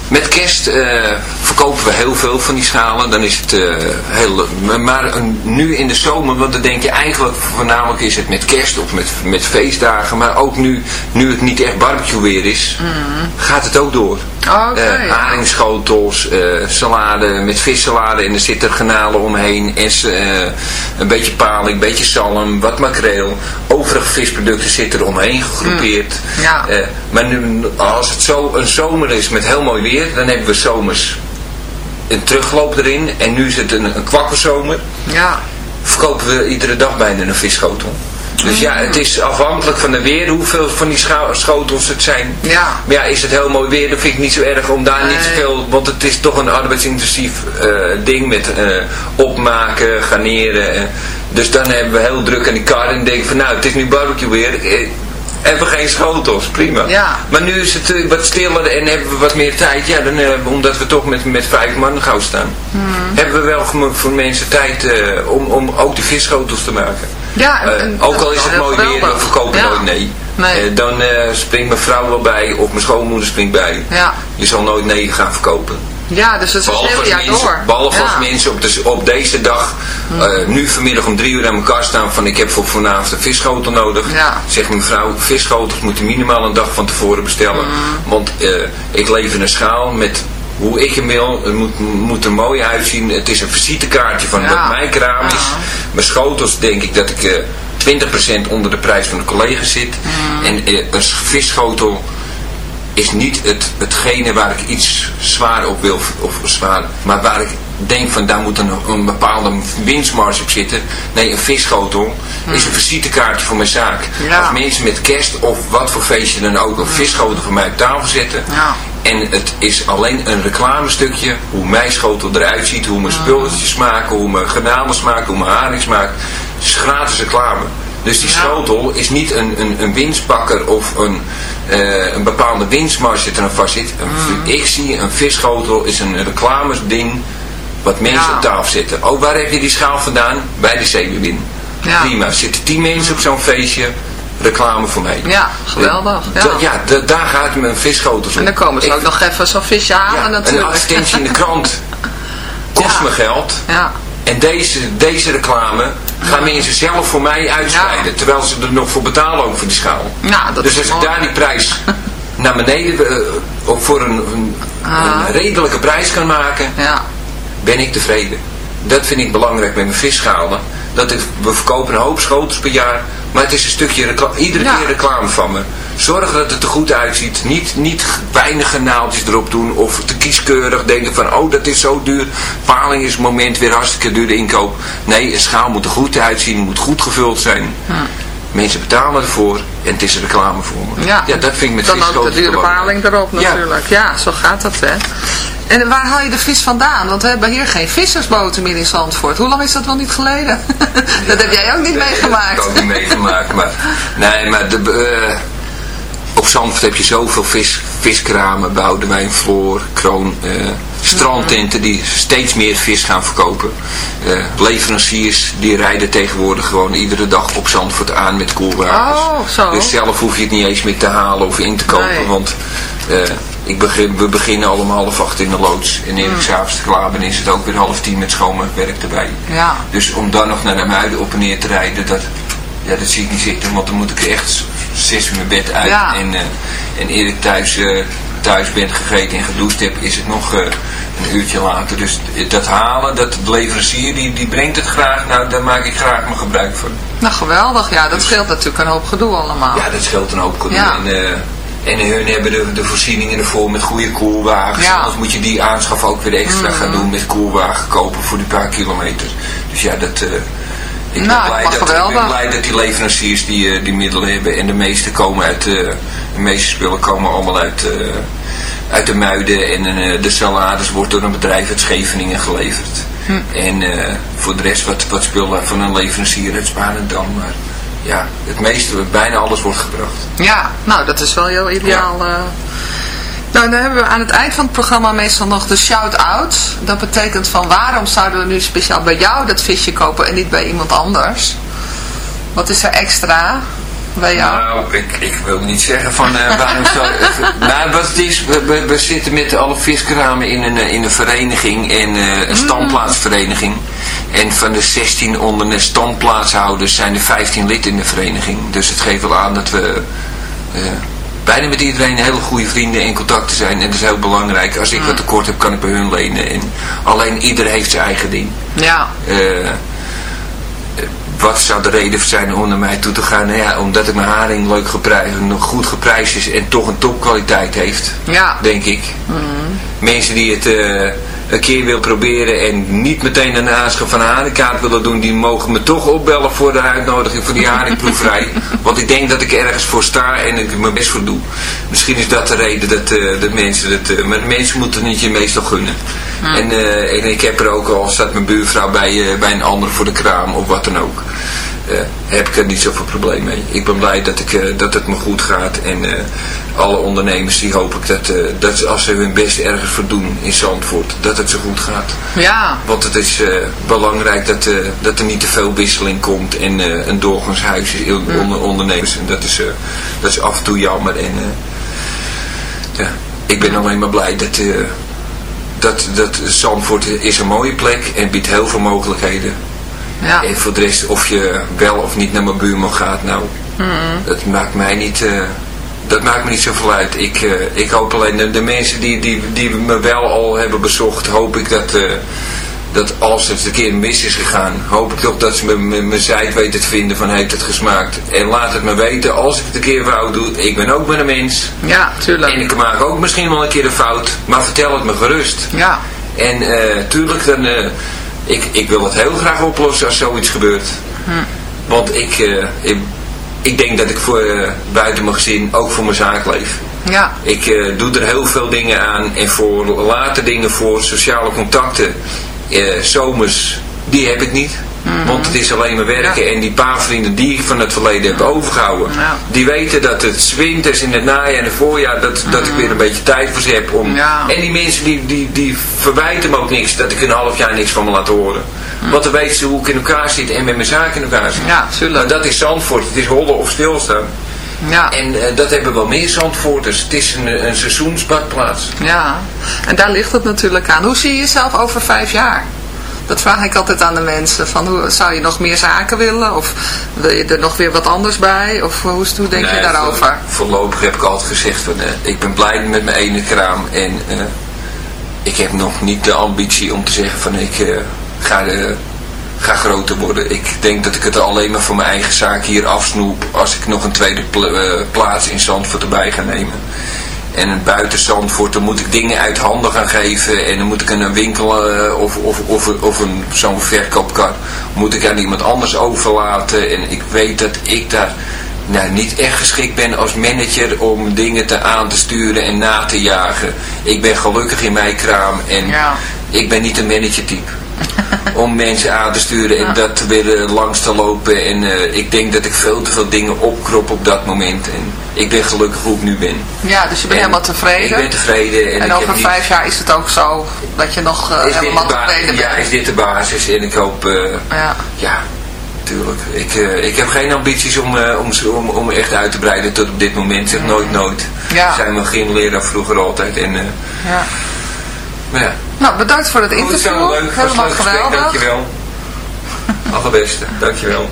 met kerst eh, verkopen we heel veel van die schalen. Dan is het eh, heel... Maar een- nu in de zomer, want dan denk je eigenlijk voornamelijk is het met kerst of met, met feestdagen. Maar ook nu, nu het niet echt barbecue weer is, gaat het ook door. Mhm. Oké, Eh, haringschotels, eh, salade met vissalade en er zitten granalen omheen. En een beetje paling, een beetje zalm, wat makreel. Overige visproducten zitten er omheen gegroepeerd. Mm, ja. Maar nu, als het zo een zomer is met heel mooi weer, dan hebben we zomers een terugloop erin. En nu is het een, een kwakkelzomer. Ja. Verkopen we iedere dag bijna een visschotel. Dus ja, het is afhankelijk van de weer hoeveel van die schotels het zijn. Ja. Maar ja, is het heel mooi weer, dan vind ik niet zo erg om daar niet zoveel... Want het is toch een arbeidsintensief eh, ding met eh, opmaken, garneren. eh. dus dan hebben we heel druk aan die kar en denken van nou, het is nu barbecue weer. Hebben we geen schotels, prima. Ja. Maar nu is het wat stiller en hebben we wat meer tijd. Ja, dan, eh, omdat we toch met, met vijf man gauw staan. Hmm. Hebben we wel voor mensen tijd eh, om, om ook die visschotels te maken. Ja, en- Eh, en ook al is het mooi weer, we verkopen Ja. nooit nee. Nee. Dan springt mijn vrouw wel bij of mijn schoonmoeder springt bij. Ja. Je zal nooit nee gaan verkopen. Ja, dus het is Behalve hele als jaar mensen, door. behalve ja. als mensen op, de, op deze dag, eh, nu vanmiddag om drie uur aan elkaar staan van ik heb voor vanavond een visschotel nodig. Ja. Zegt mevrouw, visschotels moeten minimaal een dag van tevoren bestellen. Mm. Want eh, ik leef in een schaal met hoe ik hem wil. Het moet, moet er mooi uitzien. Het is een visitekaartje van Ja. wat mijn kraam is. Mijn schotels denk ik dat ik eh 20% onder de prijs van de collega's zit. Mm. En een visschotel is niet het, hetgene waar ik iets zwaar op wil, of zwaar, maar waar ik denk van daar moet een, een bepaalde winstmarge op zitten. Nee, een visschotel is een visitekaartje voor mijn zaak. Ja. Als mensen met kerst of wat voor feestje dan ook een visschotel voor mij op tafel zetten. Ja. En het is alleen een reclamestukje, hoe mijn schotel eruit ziet, hoe mijn spulletjes smaken, hoe mijn garnalen smaken, hoe mijn haring smaakt. Het is gratis reclame. Dus die Ja. schotel is niet een, een, een winstpakker of een, eh, een bepaalde winstmarge er aan vast zit. Een- Mm. Ik zie een visschotel is een reclamesding wat mensen Ja. op tafel zetten. Oh, waar heb je die schaal vandaan? Bij de zeewin. Ja. Prima. Zitten tien mensen op zo'n feestje, reclame voor mij. Ja, geweldig. Ja. Da- ja, da- daar gaat mijn visschotels om. En dan komen ze Ik- ook nog even zo'n visje halen ja, een natuurlijk. advertentie in de krant kost Ja. me geld. Ja. En deze, deze reclame gaan mensen zelf voor mij uitspreiden. Ja. Terwijl ze er nog voor betalen ook voor die schaal. Ja, dat dus als ik daar die prijs naar beneden of voor een, een, Ah. een redelijke prijs kan maken, Ja. ben ik tevreden. Dat vind ik belangrijk met mijn visschalen. Dat ik, we verkopen een hoop schotels per jaar, maar het is een stukje iedere keer reclame van me. Zorg dat het er goed uitziet. Niet, niet weinige naaltjes erop doen of te kieskeurig denken van oh dat is zo duur. Paling is het moment weer hartstikke duur de inkoop. Nee, een schaal moet er goed uitzien, moet goed gevuld zijn. Mensen betalen ervoor en het is reclame voor me. Ja. dat vind ik met Dan ook de dure paling erop natuurlijk. Ja. zo gaat dat hè. En waar haal je de vis vandaan? Want we hebben hier geen vissersboten meer in Zandvoort. Hoe lang is dat wel niet geleden? dat heb jij ook niet Nee, Dat meegemaakt. heb ik ook niet meegemaakt. Maar, nee, maar de, eh, op Zandvoort heb je zoveel vis, viskramen, Boudewijn, Floor, Kroon, eh, strandtenten die steeds meer vis gaan verkopen. Eh, leveranciers die rijden tegenwoordig gewoon iedere dag op Zandvoort aan met koelwagens. Oh, zo. Dus zelf hoef je het niet eens meer te halen of in te kopen. Nee. Want eh, ik begin, we beginnen allemaal half acht in de loods. En eer ik s'avonds klaar ben is het ook weer half tien met schoonmaakwerk erbij. Ja. Dus om dan nog naar de muiden op en neer te rijden, dat, ja, dat zie ik niet zitten. Want dan moet ik echt zes uur mijn bed uit. Ja. En, eh, en eer ik thuis, eh, thuis ben gegeten en gedoucht heb, is het nog eh, een uurtje later. Dus dat halen, dat de leverancier, die, die brengt het graag. Nou, daar maak ik graag mijn gebruik van. Nou geweldig. Ja, dat scheelt natuurlijk een hoop gedoe allemaal. Ja, dat scheelt een hoop. Ja. En, En hun hebben de, de voorzieningen ervoor met goede koelwagens. Ja. Anders moet je die aanschaf ook weer extra gaan doen met koelwagen kopen voor die paar kilometer. Dus ja, dat... ik, ben Nou, blij maar dat, ik ben blij dat die leveranciers die, eh, die middelen hebben. En de meeste komen uit... eh, de meeste spullen komen allemaal uit... eh, uit de muiden en de salades wordt door een bedrijf uit Scheveningen geleverd. Hm. En voor de rest wat, wat spullen van een leverancier uit Spanendam. Maar ja, het meeste, bijna alles wordt gebracht. Ja, nou dat is wel heel ideaal. Nou, dan hebben we aan het eind van het programma meestal nog de shout-out. Dat betekent van waarom zouden we nu speciaal bij jou dat visje kopen en niet bij iemand anders? Wat is er extra bij jou? Nou, ik, ik wil niet zeggen van eh, waarom zo... nou, wat het is, we, we, zitten met alle viskramen in een, eh, in een vereniging, en, eh, een standplaatsvereniging. En van de 16 onder de standplaatshouders zijn er 15 lid in de vereniging. Dus het geeft wel aan dat we eh, bijna met iedereen hele goede vrienden in contact zijn. En dat is heel belangrijk. Als ik wat tekort heb, kan ik bij hun lenen. En alleen ieder heeft zijn eigen ding. Ja, Eh, wat zou de reden zijn om naar mij toe te gaan? Nou ja, omdat ik mijn haring leuk geprijsd, nog goed geprijsd is en toch een topkwaliteit heeft, ja. denk ik. Mensen die het eh, een keer willen proberen en niet meteen een aanschaf van een haringkaart willen doen, die mogen me toch opbellen voor de uitnodiging voor die haringproeverij. Want ik denk dat ik ergens voor sta en ik mijn best voor doe. Misschien is dat de reden dat, dat mensen het, eh, maar mensen moeten het je meestal gunnen. En, eh, en ik heb er ook al, staat mijn buurvrouw bij, bij een ander voor de kraam of wat dan ook. Eh, heb ik er niet zoveel probleem mee. Ik ben blij dat, ik, eh, dat het me goed gaat. En eh, alle ondernemers die hoop ik dat, dat als ze hun best ergens voor doen in Zandvoort, dat het zo goed gaat. Ja, Want het is belangrijk dat, dat er niet te veel wisseling komt en een doorgangshuis is in- onder ondernemers. En dat is, dat is af en toe jammer. En ja, ik ben alleen maar blij dat, dat, dat Zandvoort is een mooie plek en biedt heel veel mogelijkheden. Ja. En voor de rest, of je wel of niet naar mijn buurman gaat, nou, dat maakt mij niet, eh, dat maakt me niet zoveel uit. Ik, eh, ik hoop alleen, de, de mensen die, die, die me wel al hebben bezocht, hoop ik dat, eh, dat als het een keer mis is gegaan, hoop ik toch dat ze me- me- mijn weten te vinden van heeft het gesmaakt. En laat het me weten, als ik het een keer fout doe, ik ben ook maar een mens. Ja, tuurlijk. En ik maak ook misschien wel een keer een fout, maar vertel het me gerust. Ja, En eh, tuurlijk, dan, eh, ik, ik wil het heel graag oplossen als zoiets gebeurt. Want ik, eh, ik, ik denk dat ik voor, eh, buiten mijn gezin ook voor mijn zaak leef. ja, Ik eh, doe er heel veel dingen aan en voor later dingen voor sociale contacten, zomers, die heb ik niet. Want het is alleen maar werken Ja. en die paar vrienden die ik van het verleden heb overgehouden, Ja. die weten dat het winters in het najaar en het voorjaar, dat, dat ik weer een beetje tijd voor ze heb om... Ja. En die mensen die, die, die verwijten me ook niks, dat ik een half jaar niks van me laat horen. Want dan weten ze hoe ik in elkaar zit en met mijn zaak in elkaar zit. Ja, tuurlijk. Maar dat is Zandvoort, het is hollen of stilstaan. ja. En eh, dat hebben wel meer Zandvoorters. Het is een, een seizoensbadplaats. Ja, en daar ligt het natuurlijk aan. Hoe zie je jezelf over vijf jaar? Dat vraag ik altijd aan de mensen. Van, hoe, zou je nog meer zaken willen? Of wil je er nog weer wat anders bij? Of hoe, hoe denk je daarover? voor- voorlopig heb ik altijd gezegd, van, eh, ik ben blij met mijn ene kraam. En eh, ik heb nog niet de ambitie om te zeggen van ik eh, ga, eh, ga groter worden. Ik denk dat ik het alleen maar voor mijn eigen zaak hier afsnoep als ik nog een tweede pla- eh, plaats in Zandvoort erbij ga nemen. En buiten Zandvoort, dan moet ik dingen uit handen gaan geven. En dan moet ik een winkel eh, of, of, of, of een, zo'n verkoopkar moet ik aan iemand anders overlaten. En ik weet dat ik daar nou, niet echt geschikt ben als manager om dingen te aan te sturen en na te jagen. Ik ben gelukkig in mijn kraam en Ja. ik ben niet een managertype. om mensen aan te sturen en dat te willen langs te lopen. En eh, ik denk dat ik veel te veel dingen opkrop op dat moment. En ik ben gelukkig hoe ik nu ben. Ja, dus je bent En helemaal tevreden. Ik ben tevreden. En, over niet- vijf jaar is het ook zo dat je nog eh, helemaal tevreden ja, bent. is dit de basis. En ik hoop, eh, Ja. ja, tuurlijk. Ik, ik heb geen ambities om, om, om, om echt uit te breiden tot op dit moment. Zeg nooit, nooit. Ja. Zijn mijn gymleraar vroeger altijd. En, Ja. Maar ja. Nou, bedankt voor het Goed, interview. zo leuk. Helemaal geweldig. Dankjewel. Allerbeste. Dankjewel.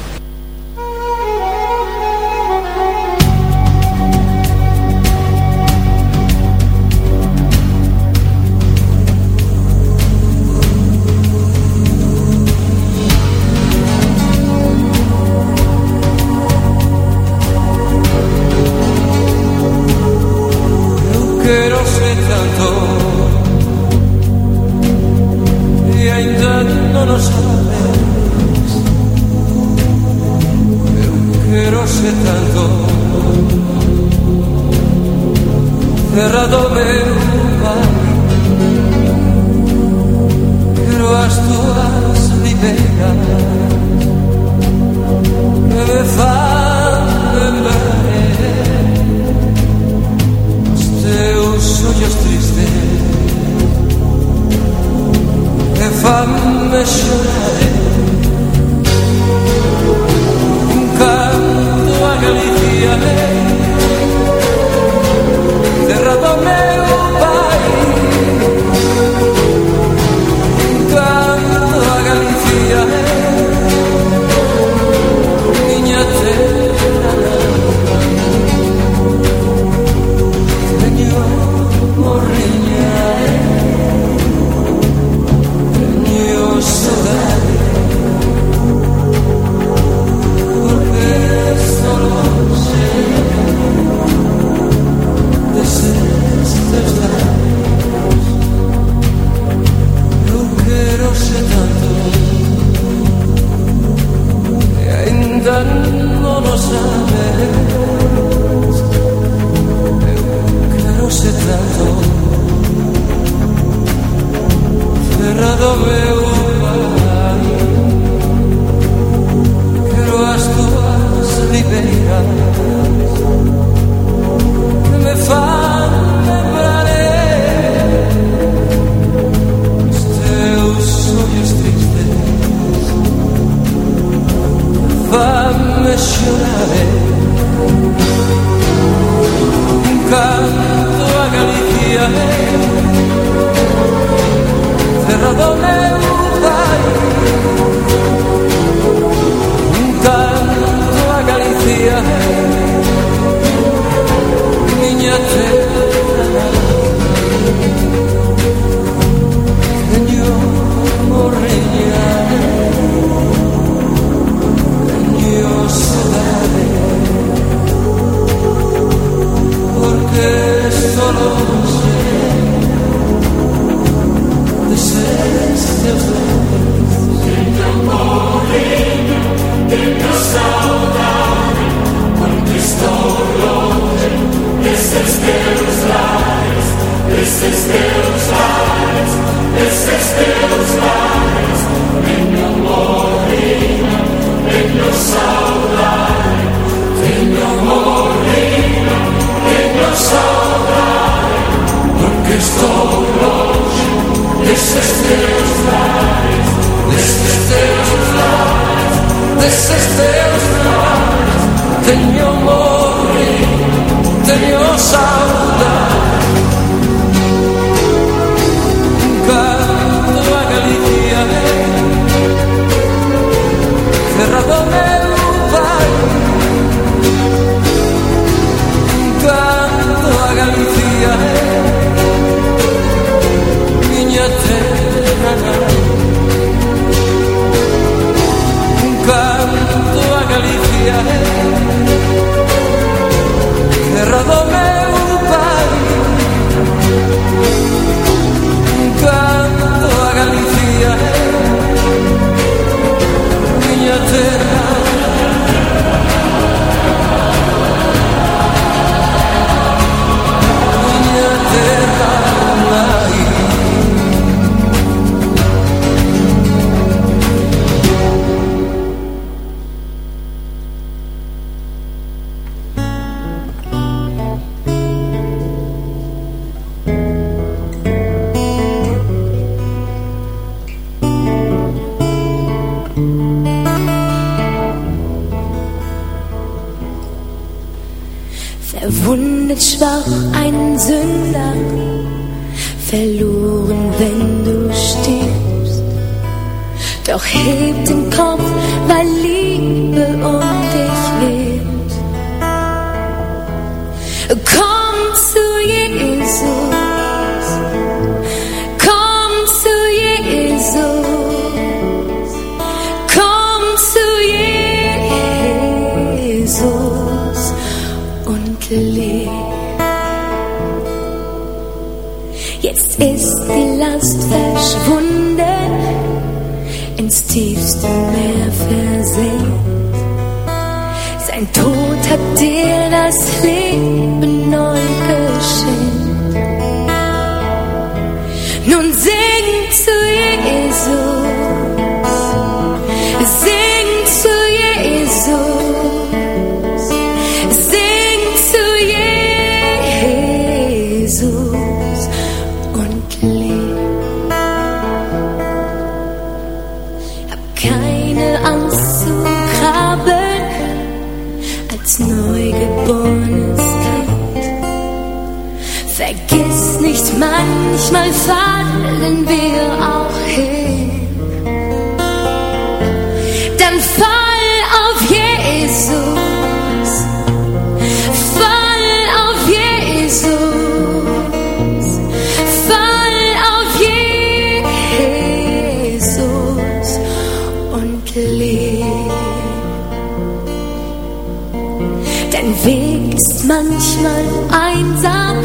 manchmal einsam,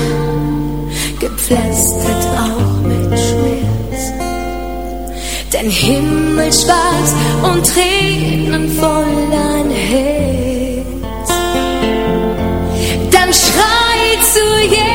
gepflastert auch mit Schmerz. Denn Himmel schwarz und Tränen voll ein Herz. Dann schrei zu Jesus.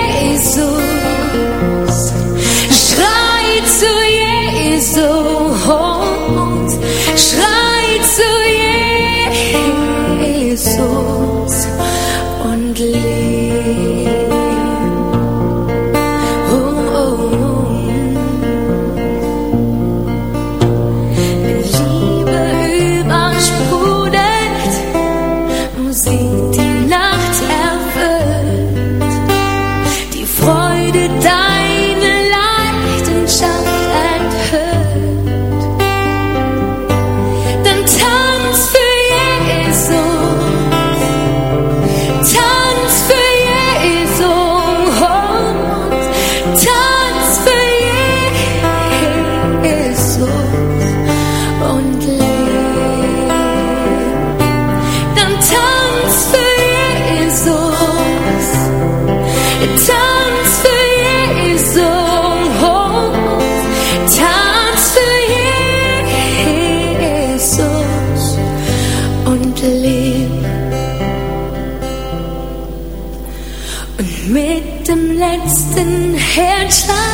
hair child.